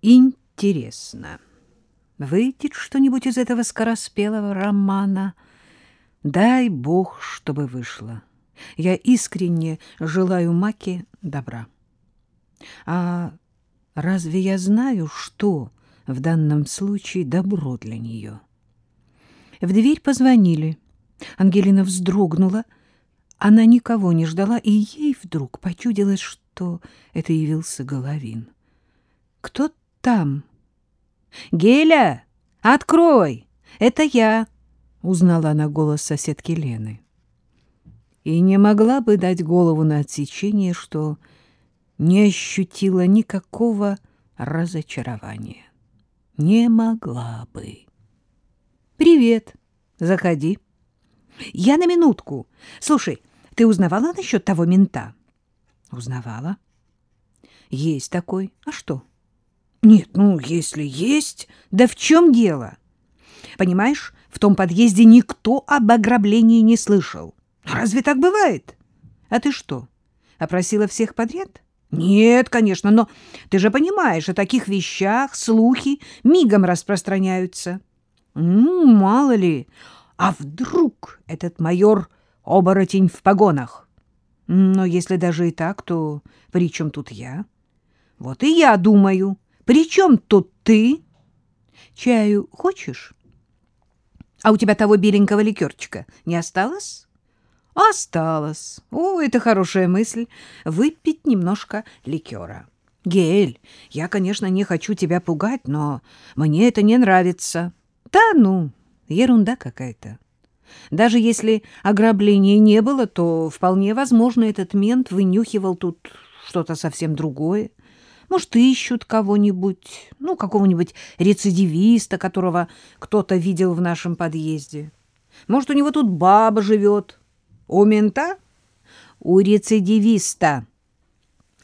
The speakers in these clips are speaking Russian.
Интересно, выйдет что-нибудь из этого скороспелого романа? Дай бог, чтобы вышло. Я искренне желаю Маке добра. А разве я знаю, что в данном случае добро для нее? В дверь позвонили. Ангелина вздрогнула. Она никого не ждала, и ей вдруг почудилось, что это явился Головин. «Кто там?» «Геля, открой! Это я!» — узнала она голос соседки Лены. И не могла бы дать голову на отсечение, что не ощутила никакого разочарования. Не могла бы. «Привет, заходи». «Я на минутку. Слушай, ты узнавала насчет того мента?» «Узнавала». «Есть такой. А что?» «Нет, ну, если есть, да в чем дело?» «Понимаешь, в том подъезде никто об ограблении не слышал. Разве так бывает? А ты что, опросила всех подряд?» «Нет, конечно, но ты же понимаешь, о таких вещах слухи мигом распространяются». «Ну, мало ли, а вдруг этот майор оборотень в погонах? Но если даже и так, то при чем тут я? Вот и я думаю, при чем тут ты? Чаю хочешь? А у тебя того беленького ликерчика не осталось? Осталось. О, это хорошая мысль. Выпить немножко ликера. Гель, я, конечно, не хочу тебя пугать, но мне это не нравится. Да ну, Ерунда какая-то. Даже если ограбления не было, то вполне возможно, этот мент вынюхивал тут что-то совсем другое. Может, ищут кого-нибудь, ну, какого-нибудь рецидивиста, которого кто-то видел в нашем подъезде. Может, у него тут баба живет. У мента? У рецидивиста.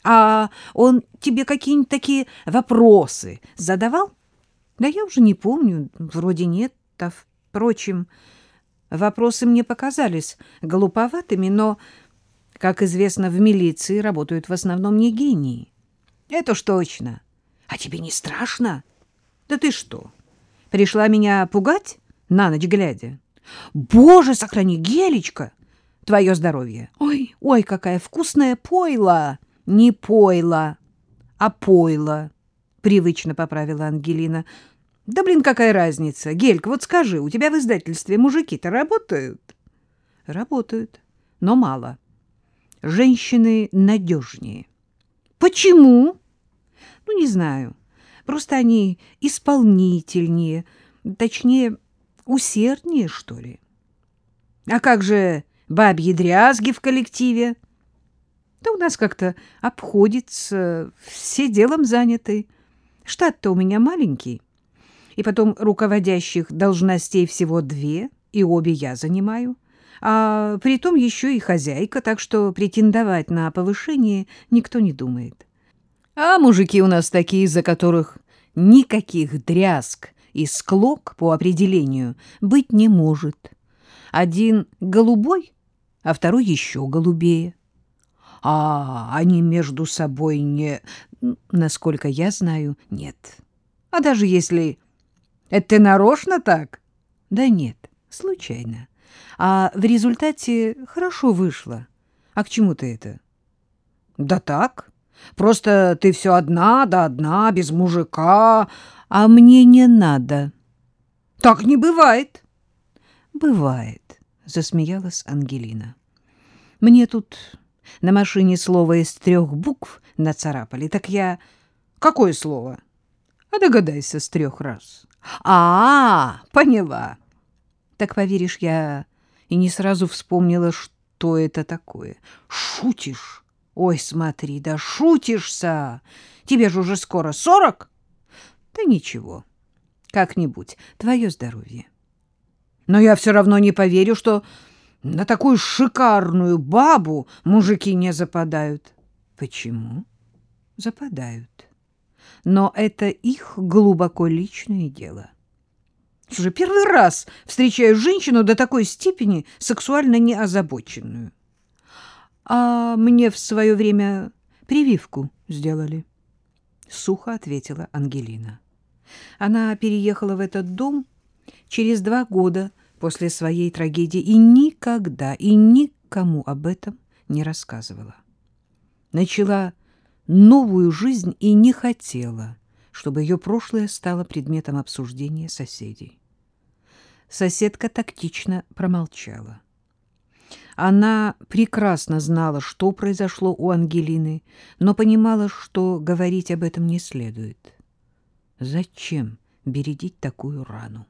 А он тебе какие-нибудь такие вопросы задавал? Да я уже не помню, вроде нет. А Впрочем, вопросы мне показались глуповатыми, но, как известно, в милиции работают в основном не гении. Это уж точно. А тебе не страшно? Да ты что, пришла меня пугать на ночь глядя? Боже, сохрани, Гелечка! Твое здоровье. Ой, ой, какая вкусная пойла! Не пойла, а пойла, привычно поправила Ангелина. Да, блин, какая разница? Гелька, вот скажи, у тебя в издательстве мужики-то работают? Работают, но мало. Женщины надежнее. Почему? Ну, не знаю. Просто они исполнительнее, точнее, усерднее, что ли. А как же бабьи дрязги в коллективе? Да у нас как-то обходится, все делом заняты. Штат-то у меня маленький и потом руководящих должностей всего две, и обе я занимаю. А при том еще и хозяйка, так что претендовать на повышение никто не думает. А мужики у нас такие, за которых никаких дрязг и склок по определению быть не может. Один голубой, а второй еще голубее. А они между собой не... Насколько я знаю, нет. А даже если это ты нарочно так? Да нет, случайно. А в результате хорошо вышло. А к чему ты это? Да так. Просто ты все одна, да одна, без мужика. А мне не надо. Так не бывает. Бывает, засмеялась Ангелина. Мне тут на машине слово из трех букв нацарапали. Так я... Какое слово? А догадайся с трех раз. А, поняла. Так поверишь, я и не сразу вспомнила, что это такое. Шутишь? Ой, смотри, да шутишься. Тебе же уже скоро сорок. Да ничего, как-нибудь, твое здоровье. Но я все равно не поверю, что на такую шикарную бабу мужики не западают. Почему? Западают но это их глубоко личное дело. Уже первый раз встречаю женщину до такой степени сексуально неозабоченную. А мне в свое время прививку сделали. — сухо ответила Ангелина. Она переехала в этот дом через два года после своей трагедии и никогда и никому об этом не рассказывала. Начала новую жизнь и не хотела, чтобы ее прошлое стало предметом обсуждения соседей. Соседка тактично промолчала. Она прекрасно знала, что произошло у Ангелины, но понимала, что говорить об этом не следует. Зачем бередить такую рану?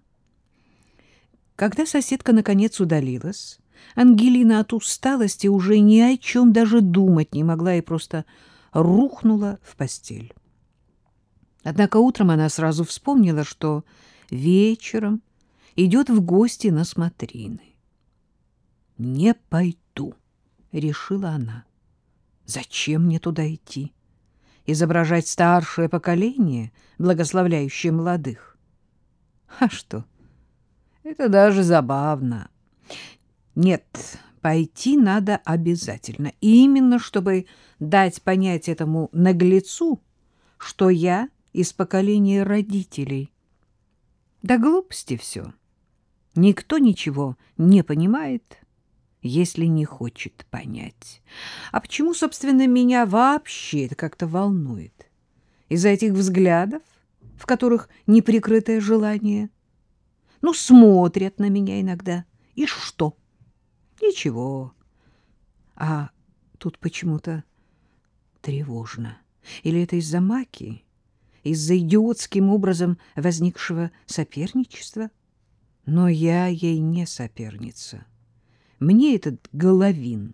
Когда соседка наконец удалилась, Ангелина от усталости уже ни о чем даже думать не могла и просто рухнула в постель. Однако утром она сразу вспомнила, что вечером идет в гости на смотрины. «Не пойду», — решила она. «Зачем мне туда идти? Изображать старшее поколение, благословляющее молодых? А что? Это даже забавно. Нет, пойти надо обязательно, именно чтобы дать понять этому наглецу, что я из поколения родителей. Да глупости все. Никто ничего не понимает, если не хочет понять. А почему, собственно, меня вообще это как-то волнует? Из-за этих взглядов, в которых неприкрытое желание? Ну, смотрят на меня иногда. И что? Ничего. А тут почему-то тревожно. Или это из-за маки? Из-за идиотским образом возникшего соперничества? Но я ей не соперница. Мне этот Головин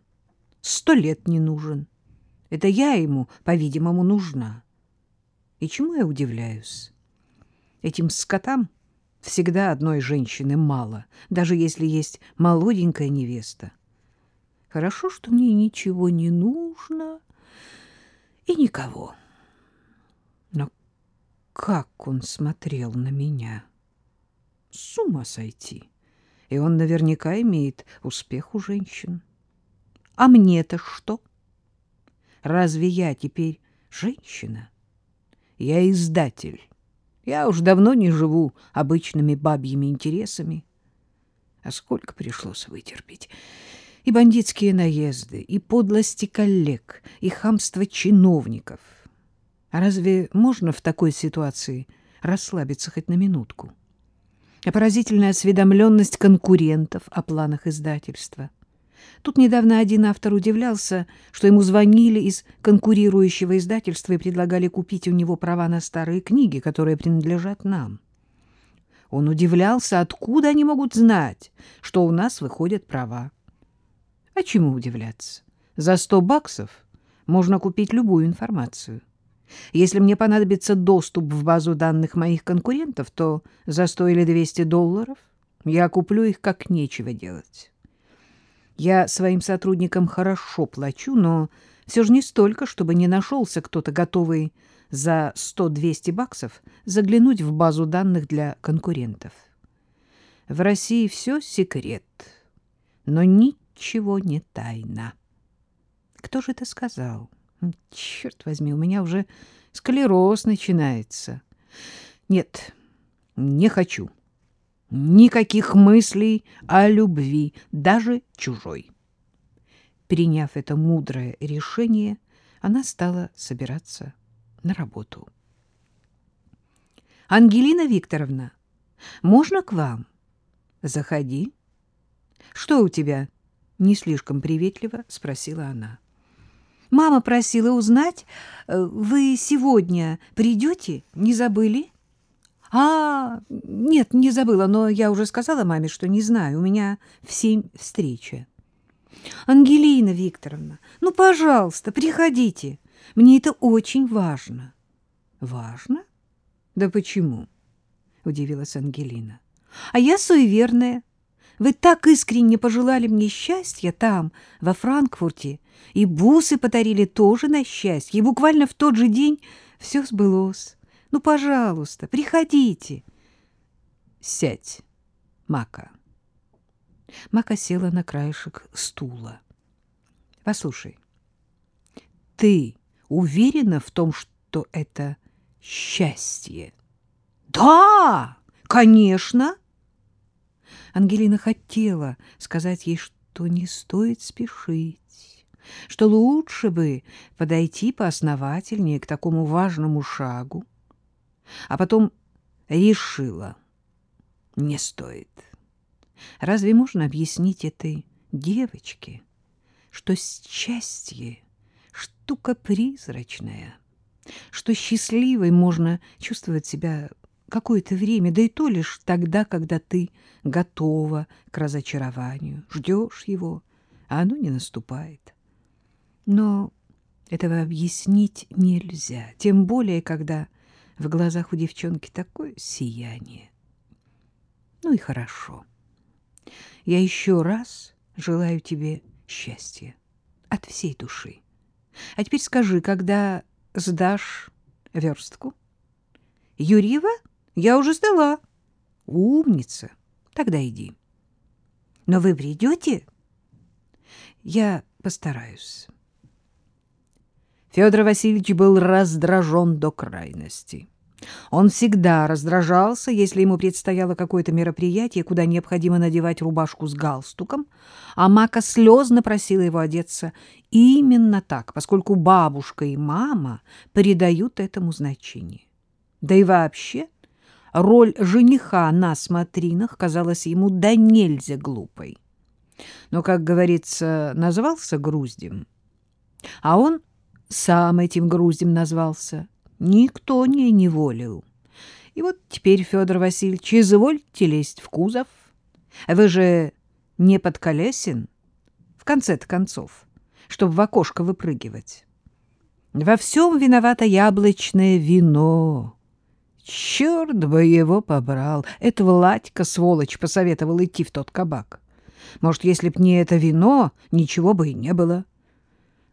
сто лет не нужен. Это я ему, по-видимому, нужна. И чему я удивляюсь? Этим скотам всегда одной женщины мало, даже если есть молоденькая невеста. Хорошо, что мне ничего не нужно и никого. Как он смотрел на меня? С ума сойти! и он наверняка имеет успех у женщин. А мне-то что? Разве я теперь женщина? Я издатель. Я уж давно не живу обычными бабьими интересами. А сколько пришлось вытерпеть? И бандитские наезды, и подлости коллег, и хамство чиновников. А разве можно в такой ситуации расслабиться хоть на минутку? а поразительная осведомленность конкурентов о планах издательства. Тут недавно один автор удивлялся, что ему звонили из конкурирующего издательства и предлагали купить у него права на старые книги, которые принадлежат нам. Он удивлялся, откуда они могут знать, что у нас выходят права. А чему удивляться? За сто баксов можно купить любую информацию. Если мне понадобится доступ в базу данных моих конкурентов, то за 100 или 200 долларов я куплю их как нечего делать. Я своим сотрудникам хорошо плачу, но все же не столько, чтобы не нашелся кто-то готовый за 100-200 баксов заглянуть в базу данных для конкурентов. В России все секрет, но ничего не тайна. Кто же это сказал? — Черт возьми, у меня уже склероз начинается. Нет, не хочу. Никаких мыслей о любви, даже чужой. Приняв это мудрое решение, она стала собираться на работу. «Ангелина Викторовна, можно к вам?» «Заходи». «Что у тебя?» — не слишком приветливо спросила она. Мама просила узнать, э, вы сегодня придете? Не забыли? А, нет, не забыла, но я уже сказала маме, что не знаю. У меня в семь встреча. Ангелина Викторовна, ну, пожалуйста, приходите. Мне это очень важно. Важно? Да почему? Удивилась Ангелина. А я суеверная. Вы так искренне пожелали мне счастья там, во Франкфурте, и бусы подарили тоже на счастье, и буквально в тот же день все сбылось. Ну, пожалуйста, приходите. Сядь, Мака. Мака села на краешек стула. Послушай, ты уверена в том, что это счастье. Да, конечно. Ангелина хотела сказать ей, что не стоит спешить, что лучше бы подойти поосновательнее к такому важному шагу, а потом решила, не стоит. Разве можно объяснить этой девочке, что счастье — штука призрачная, что счастливой можно чувствовать себя какое-то время, да и то лишь тогда, когда ты готова к разочарованию, ждешь его, а оно не наступает. Но этого объяснить нельзя, тем более, когда в глазах у девчонки такое сияние. Ну и хорошо. Я еще раз желаю тебе счастья от всей души. А теперь скажи, когда сдашь верстку? Юрьева? Я уже сдала. Умница. Тогда иди. Но вы придете? Я постараюсь. Федор Васильевич был раздражен до крайности. Он всегда раздражался, если ему предстояло какое-то мероприятие, куда необходимо надевать рубашку с галстуком, а Мака слезно просила его одеться именно так, поскольку бабушка и мама придают этому значение. Да и вообще роль жениха на смотринах казалась ему до нельзя глупой. Но, как говорится, назвался груздем, а он сам этим груздем назвался — никто не неволил. И вот теперь, Федор Васильевич, извольте лезть в кузов. Вы же не подколесен, в конце-то концов, чтобы в окошко выпрыгивать. Во всем виновато яблочное вино. Черт бы его побрал! Это Владька, сволочь, посоветовал идти в тот кабак. Может, если б не это вино, ничего бы и не было.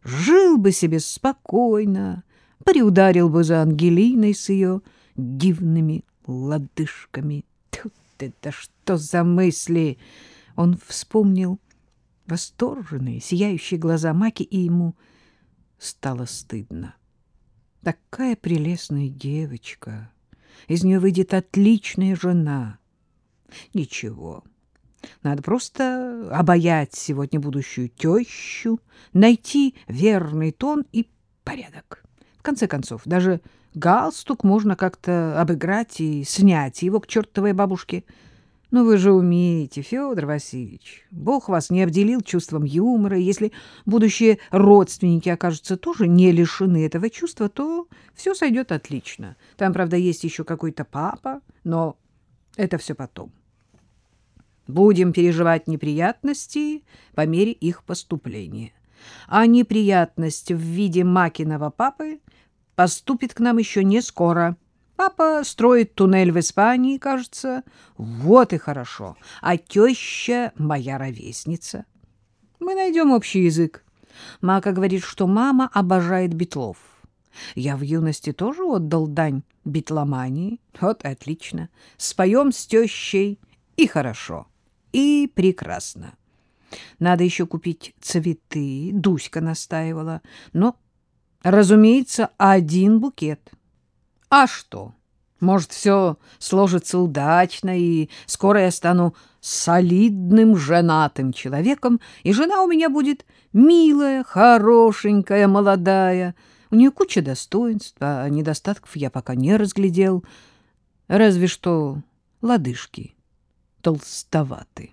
Жил бы себе спокойно, приударил бы за Ангелиной с ее дивными лодыжками. Тут это что за мысли? Он вспомнил восторженные, сияющие глаза Маки, и ему стало стыдно. Такая прелестная девочка. Из нее выйдет отличная жена. Ничего. Надо просто обаять сегодня будущую тещу, найти верный тон и порядок конце концов, даже галстук можно как-то обыграть и снять его к чертовой бабушке. Но вы же умеете, Федор Васильевич. Бог вас не обделил чувством юмора. Если будущие родственники окажутся тоже не лишены этого чувства, то все сойдет отлично. Там, правда, есть еще какой-то папа, но это все потом. Будем переживать неприятности по мере их поступления. А неприятность в виде Макиного папы поступит к нам еще не скоро. Папа строит туннель в Испании, кажется. Вот и хорошо. А теща моя ровесница. Мы найдем общий язык. Мака говорит, что мама обожает битлов. Я в юности тоже отдал дань битломании. Вот отлично. Споем с тещей. И хорошо. И прекрасно. Надо еще купить цветы. Дуська настаивала. Но Разумеется, один букет. А что? Может, все сложится удачно, и скоро я стану солидным женатым человеком, и жена у меня будет милая, хорошенькая, молодая. У нее куча достоинств, а недостатков я пока не разглядел. Разве что лодыжки толстоваты.